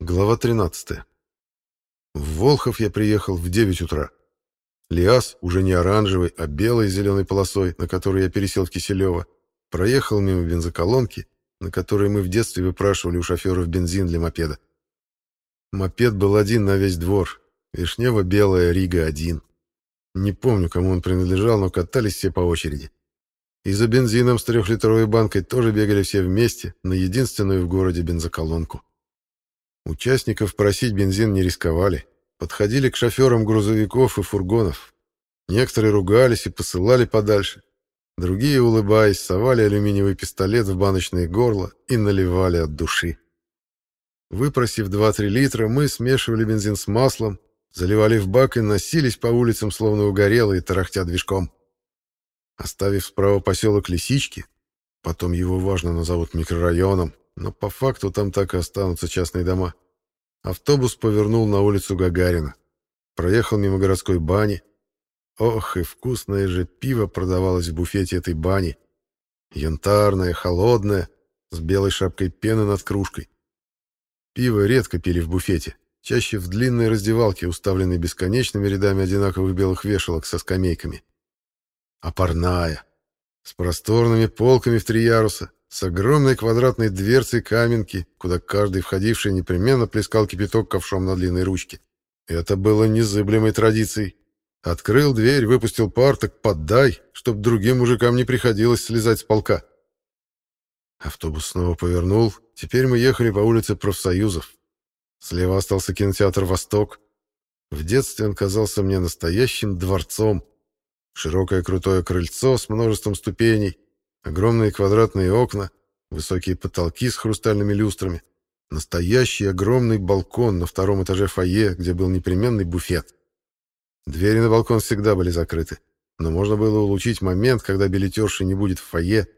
Глава 13. В Волхов я приехал в 9 утра. Лиас, уже не оранжевый, а белой и зеленой полосой, на которой я пересел в Киселево, проехал мимо бензоколонки, на которой мы в детстве выпрашивали у шоферов бензин для мопеда. Мопед был один на весь двор. Вишнево-белая Рига-1. Не помню, кому он принадлежал, но катались все по очереди. И за бензином с трехлитровой банкой тоже бегали все вместе на единственную в городе бензоколонку. Участников просить бензин не рисковали. Подходили к шоферам грузовиков и фургонов. Некоторые ругались и посылали подальше. Другие, улыбаясь, совали алюминиевый пистолет в баночное горло и наливали от души. Выпросив 2-3 литра, мы смешивали бензин с маслом, заливали в бак и носились по улицам, словно угорелые, тарахтя движком. Оставив справа поселок Лисички, потом его важно назовут микрорайоном, но по факту там так и останутся частные дома. Автобус повернул на улицу Гагарина. Проехал мимо городской бани. Ох, и вкусное же пиво продавалось в буфете этой бани. Янтарное, холодное, с белой шапкой пены над кружкой. Пиво редко пили в буфете, чаще в длинной раздевалке, уставленной бесконечными рядами одинаковых белых вешалок со скамейками. А парная, с просторными полками в три яруса, с огромной квадратной дверцей каменки, куда каждый входивший непременно плескал кипяток ковшом на длинной ручке. Это было незыблемой традицией. Открыл дверь, выпустил пар, так поддай, чтоб другим мужикам не приходилось слезать с полка. Автобус снова повернул. Теперь мы ехали по улице профсоюзов. Слева остался кинотеатр «Восток». В детстве он казался мне настоящим дворцом. Широкое крутое крыльцо с множеством ступеней — Огромные квадратные окна, высокие потолки с хрустальными люстрами, настоящий огромный балкон на втором этаже фойе, где был непременный буфет. Двери на балкон всегда были закрыты, но можно было улучшить момент, когда билетерши не будет в фойе,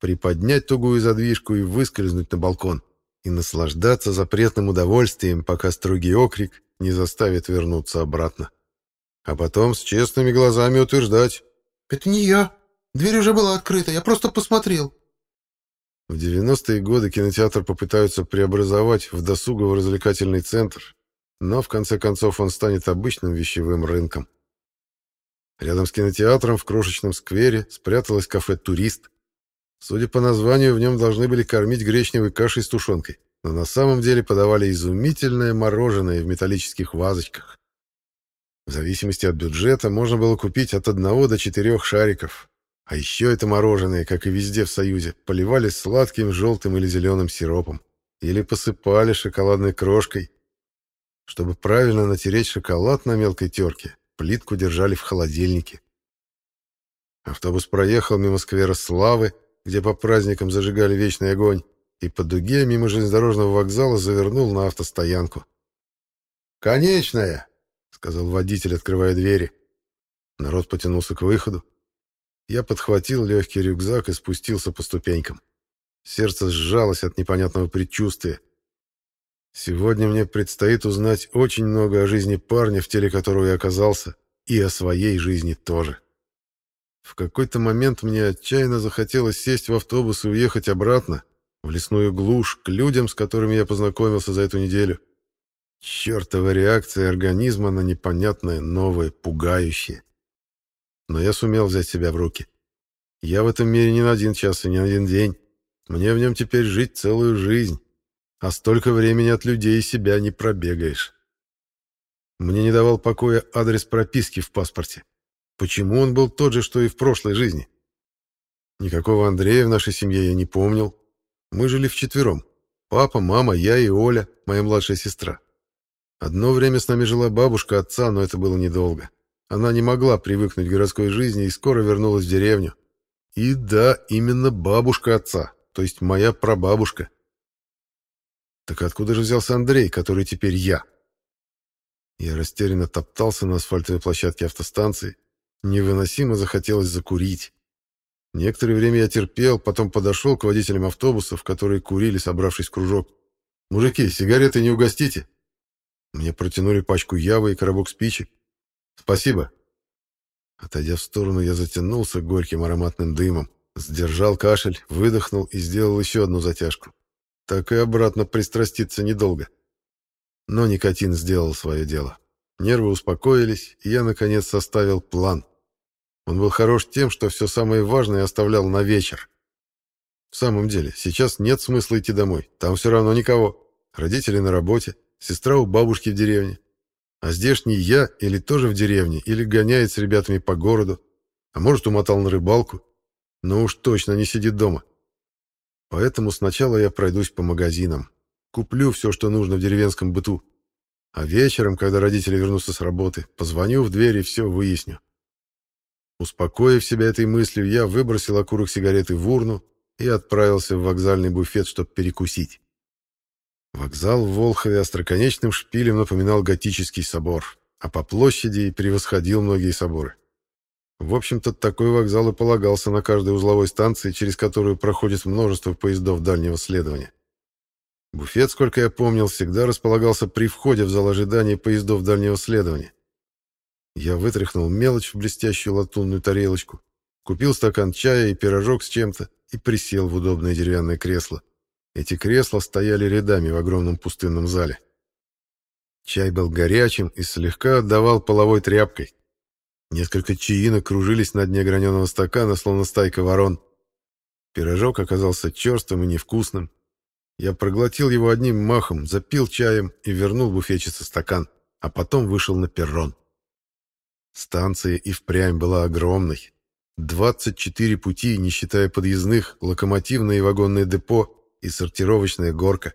приподнять тугую задвижку и выскользнуть на балкон, и наслаждаться запретным удовольствием, пока строгий окрик не заставит вернуться обратно. А потом с честными глазами утверждать «Это не я, Дверь уже была открыта, я просто посмотрел. В 90-е годы кинотеатр попытаются преобразовать в досугово-развлекательный центр, но в конце концов он станет обычным вещевым рынком. Рядом с кинотеатром в крошечном сквере спряталось кафе «Турист». Судя по названию, в нем должны были кормить гречневой кашей с тушенкой, но на самом деле подавали изумительное мороженое в металлических вазочках. В зависимости от бюджета можно было купить от одного до четырех шариков, а еще это мороженое, как и везде в Союзе, поливали сладким желтым или зеленым сиропом. Или посыпали шоколадной крошкой. Чтобы правильно натереть шоколад на мелкой терке, плитку держали в холодильнике. Автобус проехал мимо сквера Славы, где по праздникам зажигали вечный огонь, и по дуге мимо железнодорожного вокзала завернул на автостоянку. «Конечная!» — сказал водитель, открывая двери. Народ потянулся к выходу. Я подхватил легкий рюкзак и спустился по ступенькам. Сердце сжалось от непонятного предчувствия. Сегодня мне предстоит узнать очень много о жизни парня, в теле которого я оказался, и о своей жизни тоже. В какой-то момент мне отчаянно захотелось сесть в автобус и уехать обратно, в лесную глушь, к людям, с которыми я познакомился за эту неделю. Чертова реакция организма на непонятное, новое, пугающее но я сумел взять себя в руки. Я в этом мире не на один час и не на один день. Мне в нем теперь жить целую жизнь. А столько времени от людей и себя не пробегаешь. Мне не давал покоя адрес прописки в паспорте. Почему он был тот же, что и в прошлой жизни? Никакого Андрея в нашей семье я не помнил. Мы жили вчетвером. Папа, мама, я и Оля, моя младшая сестра. Одно время с нами жила бабушка отца, но это было недолго. Она не могла привыкнуть к городской жизни и скоро вернулась в деревню. И да, именно бабушка отца, то есть моя прабабушка. Так откуда же взялся Андрей, который теперь я? Я растерянно топтался на асфальтовой площадке автостанции. Невыносимо захотелось закурить. Некоторое время я терпел, потом подошел к водителям автобусов, которые курили, собравшись в кружок. «Мужики, сигареты не угостите!» Мне протянули пачку явы и коробок спичек. Спасибо. Отойдя в сторону, я затянулся горьким ароматным дымом, сдержал кашель, выдохнул и сделал еще одну затяжку. Так и обратно пристраститься недолго. Но никотин сделал свое дело. Нервы успокоились, и я, наконец, составил план. Он был хорош тем, что все самое важное оставлял на вечер. В самом деле, сейчас нет смысла идти домой, там все равно никого. Родители на работе, сестра у бабушки в деревне, а здешний я или тоже в деревне, или гоняет с ребятами по городу, а может, умотал на рыбалку, но уж точно не сидит дома. Поэтому сначала я пройдусь по магазинам, куплю все, что нужно в деревенском быту, а вечером, когда родители вернутся с работы, позвоню в дверь и все выясню. Успокоив себя этой мыслью, я выбросил окурок сигареты в урну и отправился в вокзальный буфет, чтобы перекусить. Вокзал в Волхове остроконечным шпилем напоминал готический собор, а по площади превосходил многие соборы. В общем-то, такой вокзал и полагался на каждой узловой станции, через которую проходит множество поездов дальнего следования. Буфет, сколько я помнил, всегда располагался при входе в зал ожидания поездов дальнего следования. Я вытряхнул мелочь в блестящую латунную тарелочку, купил стакан чая и пирожок с чем-то и присел в удобное деревянное кресло. Эти кресла стояли рядами в огромном пустынном зале. Чай был горячим и слегка отдавал половой тряпкой. Несколько чаинок кружились на дне граненого стакана, словно стайка ворон. Пирожок оказался черстым и невкусным. Я проглотил его одним махом, запил чаем и вернул буфетчице стакан, а потом вышел на перрон. Станция и впрямь была огромной. 24 пути, не считая подъездных, локомотивное и вагонное депо, и сортировочная горка.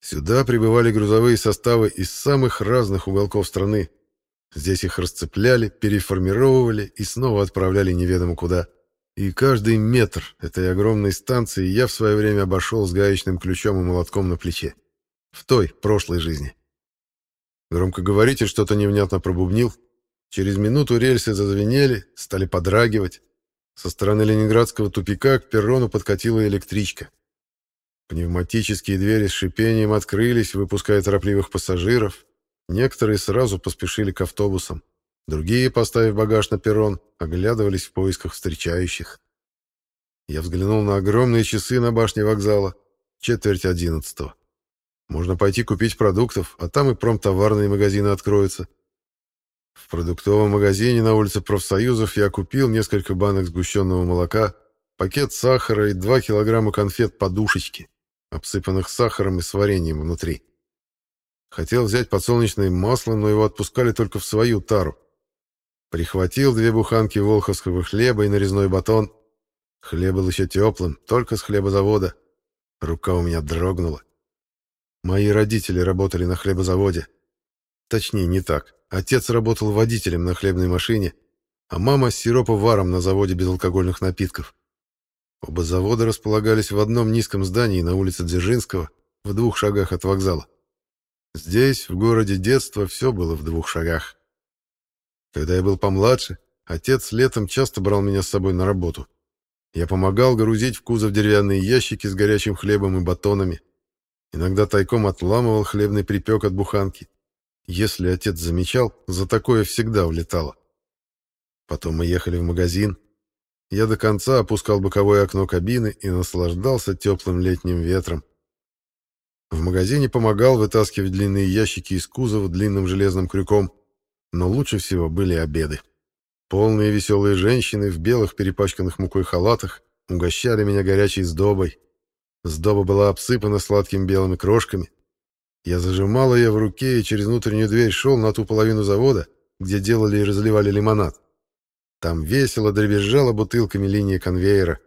Сюда прибывали грузовые составы из самых разных уголков страны. Здесь их расцепляли, переформировывали и снова отправляли неведомо куда. И каждый метр этой огромной станции я в свое время обошел с гаечным ключом и молотком на плече. В той, прошлой жизни. Громкоговоритель что-то невнятно пробубнил. Через минуту рельсы зазвенели, стали подрагивать. Со стороны ленинградского тупика к перрону подкатила электричка. Пневматические двери с шипением открылись, выпуская торопливых пассажиров. Некоторые сразу поспешили к автобусам. Другие, поставив багаж на перрон, оглядывались в поисках встречающих. Я взглянул на огромные часы на башне вокзала. Четверть одиннадцатого. Можно пойти купить продуктов, а там и промтоварные магазины откроются. В продуктовом магазине на улице профсоюзов я купил несколько банок сгущенного молока, пакет сахара и два килограмма конфет подушечки обсыпанных сахаром и с вареньем внутри. Хотел взять подсолнечное масло, но его отпускали только в свою тару. Прихватил две буханки волховского хлеба и нарезной батон. Хлеб был еще теплым, только с хлебозавода. Рука у меня дрогнула. Мои родители работали на хлебозаводе. Точнее, не так. Отец работал водителем на хлебной машине, а мама с сироповаром на заводе безалкогольных напитков. Оба завода располагались в одном низком здании на улице Дзержинского, в двух шагах от вокзала. Здесь, в городе детства, все было в двух шагах. Когда я был помладше, отец летом часто брал меня с собой на работу. Я помогал грузить в кузов деревянные ящики с горячим хлебом и батонами. Иногда тайком отламывал хлебный припек от буханки. Если отец замечал, за такое всегда влетало. Потом мы ехали в магазин, я до конца опускал боковое окно кабины и наслаждался теплым летним ветром. В магазине помогал вытаскивать длинные ящики из кузова длинным железным крюком, но лучше всего были обеды. Полные веселые женщины в белых перепачканных мукой халатах угощали меня горячей сдобой. Сдоба была обсыпана сладким белыми крошками. Я зажимал ее в руке и через внутреннюю дверь шел на ту половину завода, где делали и разливали лимонад. Там весело дребезжала бутылками линия конвейера.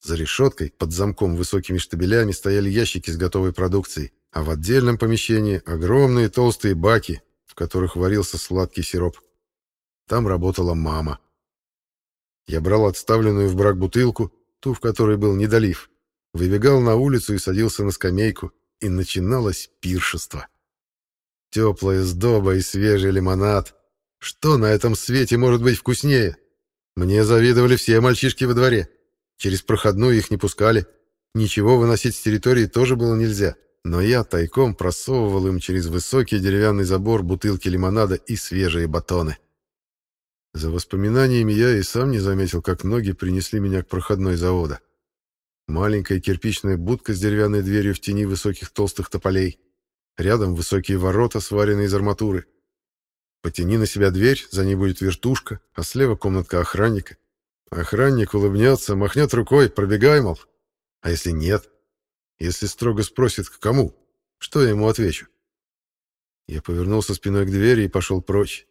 За решеткой, под замком высокими штабелями, стояли ящики с готовой продукцией, а в отдельном помещении огромные толстые баки, в которых варился сладкий сироп. Там работала мама. Я брал отставленную в брак бутылку, ту, в которой был недолив, выбегал на улицу и садился на скамейку, и начиналось пиршество. Теплая сдоба и свежий лимонад. Что на этом свете может быть вкуснее? — мне завидовали все мальчишки во дворе. Через проходную их не пускали. Ничего выносить с территории тоже было нельзя. Но я тайком просовывал им через высокий деревянный забор бутылки лимонада и свежие батоны. За воспоминаниями я и сам не заметил, как ноги принесли меня к проходной завода. Маленькая кирпичная будка с деревянной дверью в тени высоких толстых тополей. Рядом высокие ворота, сваренные из арматуры. Потяни на себя дверь, за ней будет вертушка, а слева комнатка охранника. Охранник улыбнется, махнет рукой, пробегай, мол. А если нет? Если строго спросит, к кому? Что я ему отвечу? Я повернулся спиной к двери и пошел прочь.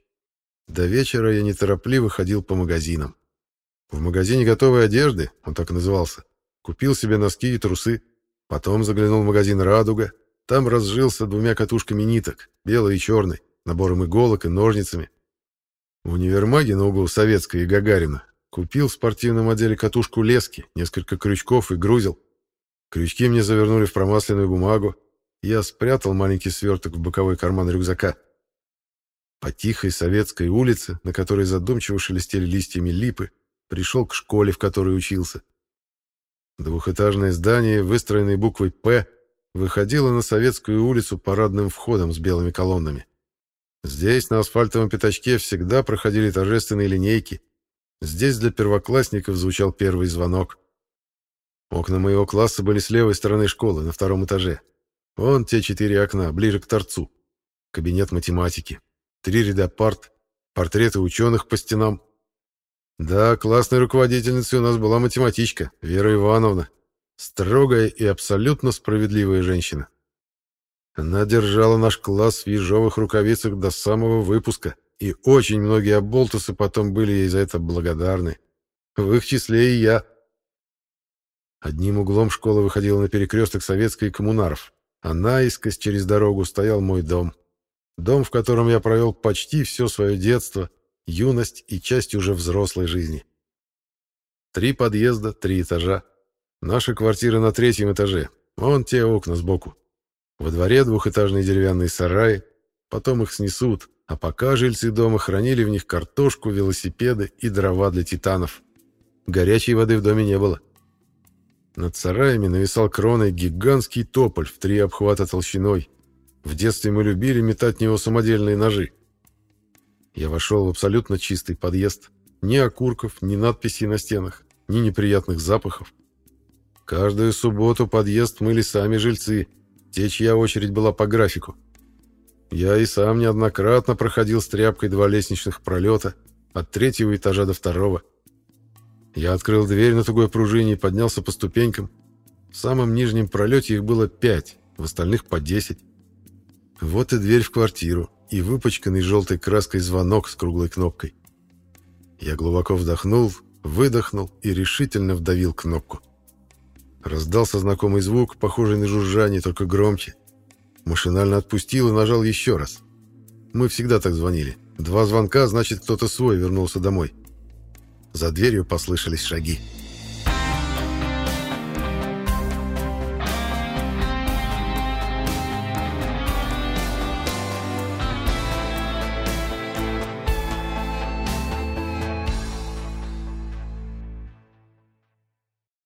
До вечера я неторопливо ходил по магазинам. В магазине готовой одежды, он так назывался, купил себе носки и трусы. Потом заглянул в магазин «Радуга». Там разжился двумя катушками ниток, белой и черной набором иголок и ножницами. В универмаге на углу Советской и Гагарина купил в спортивном отделе катушку лески, несколько крючков и грузил. Крючки мне завернули в промасленную бумагу. Я спрятал маленький сверток в боковой карман рюкзака. По тихой советской улице, на которой задумчиво шелестели листьями липы, пришел к школе, в которой учился. Двухэтажное здание, выстроенное буквой «П», выходило на Советскую улицу парадным входом с белыми колоннами. Здесь, на асфальтовом пятачке, всегда проходили торжественные линейки. Здесь для первоклассников звучал первый звонок. Окна моего класса были с левой стороны школы, на втором этаже. Вон те четыре окна, ближе к торцу. Кабинет математики. Три ряда парт, портреты ученых по стенам. Да, классной руководительницей у нас была математичка, Вера Ивановна. Строгая и абсолютно справедливая женщина. Она держала наш класс в ежовых рукавицах до самого выпуска, и очень многие оболтусы потом были ей за это благодарны. В их числе и я. Одним углом школа выходила на перекресток Советской и Коммунаров, а наискось через дорогу стоял мой дом. Дом, в котором я провел почти все свое детство, юность и часть уже взрослой жизни. Три подъезда, три этажа. Наша квартира на третьем этаже, вон те окна сбоку. Во дворе двухэтажный деревянный сарай, потом их снесут, а пока жильцы дома хранили в них картошку, велосипеды и дрова для титанов. Горячей воды в доме не было. Над сараями нависал кроной гигантский тополь в три обхвата толщиной. В детстве мы любили метать в него самодельные ножи. Я вошел в абсолютно чистый подъезд. Ни окурков, ни надписей на стенах, ни неприятных запахов. Каждую субботу подъезд мыли сами жильцы – те, чья очередь была по графику. Я и сам неоднократно проходил с тряпкой два лестничных пролета, от третьего этажа до второго. Я открыл дверь на тугой пружине и поднялся по ступенькам. В самом нижнем пролете их было пять, в остальных по десять. Вот и дверь в квартиру, и выпачканный желтой краской звонок с круглой кнопкой. Я глубоко вдохнул, выдохнул и решительно вдавил кнопку. Раздался знакомый звук, похожий на жужжание, только громче. Машинально отпустил и нажал еще раз. Мы всегда так звонили. Два звонка, значит, кто-то свой вернулся домой. За дверью послышались шаги. «Шаги».